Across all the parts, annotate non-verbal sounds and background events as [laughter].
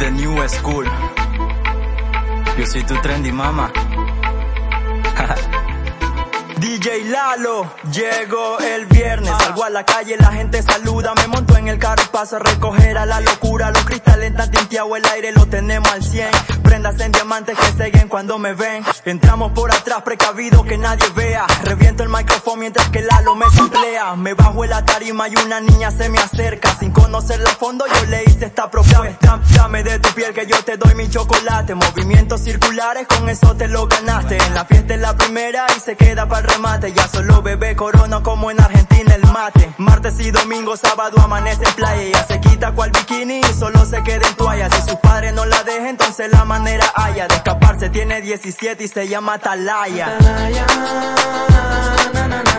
The New School. Yo soy tu trendy mama. [laughs] DJ Lalo, llegó el viernes, salgo a la calle, la gente saluda, me monto en el carro, paso a recoger a la locura, los cristales tan tinteado el aire, lo tenemos al 100, prendas en diamantes que siguen cuando me ven, entramos por atrás precavido que nadie vea, reviento el micrófono mientras que Lalo me emplea, me bajo en la tarima y una niña se me acerca, sin conocerla a fondo yo le hice esta propuesta, dame de tu piel que yo te doy mi chocolate, movimientos circulares, con eso te lo ganaste, en la fiesta es la primera y se queda para remate. Ya solo bebe corona como en Argentina el mate. Martes y domingo, sábado amanece playa. Ya se quita cual bikini y solo se queda en toalla. Si sus padres no la dejan, entonces la manera haya de escaparse. Tiene 17 y se llama Talaya. Atalaya, na, na, na.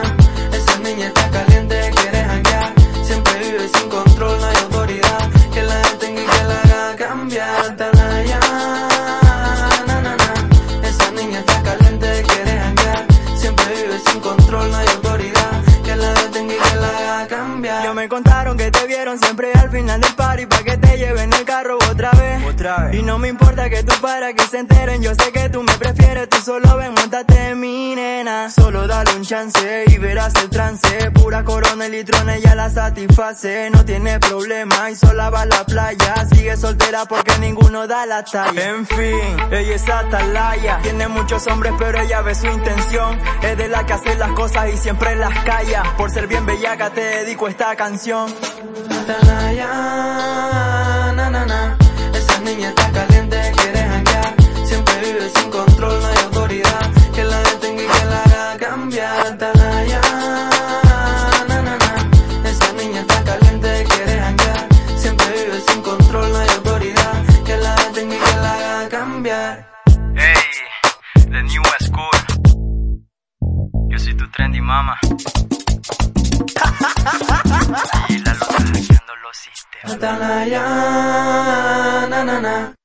Esa niña está caliente, quiere janguear. Siempre vive sin control, no hay autoridad. Que la detenga y que la haga cambiar. Atalaya. Esa niña está caliente, quiere janguear. Siempre vive sin control, no hay autoridad. Que la detenga y que la haga cambiar. Yo me contaron que te vieron siempre al final del party pa' que te lleven el carro otra vez. Otra vez. Y no me importa que tú para que se enteren, yo sé que tú me prefieres, tú solo ven, montate en mi nena. Solo dale un chance y verás el trance. Pura corona y litrones ya la satisface. No tiene problema y sola va a la playa. Sigue soltera porque ninguno da la talla. En fin, ella es atalaya. Tiene muchos hombres, pero ella ve su intención. Es de la que hace las cosas y siempre las calla. Por ser bien bellaca te dedico esta canción. Atalaya, na, na, na. Esa niña está caliente, quiere janguear. Siempre vive sin control, no hay autoridad. Que la detenga y que la haga cambiar. Atalaya. Esa niña está caliente, quiere janguear. Siempre vive sin control, no hay autoridad. Que la detenga y que la haga cambiar. Hey, the new school. Yo soy tu trendy mama. Y la loca hackeando los sistemas. Atalaya, na, na, na.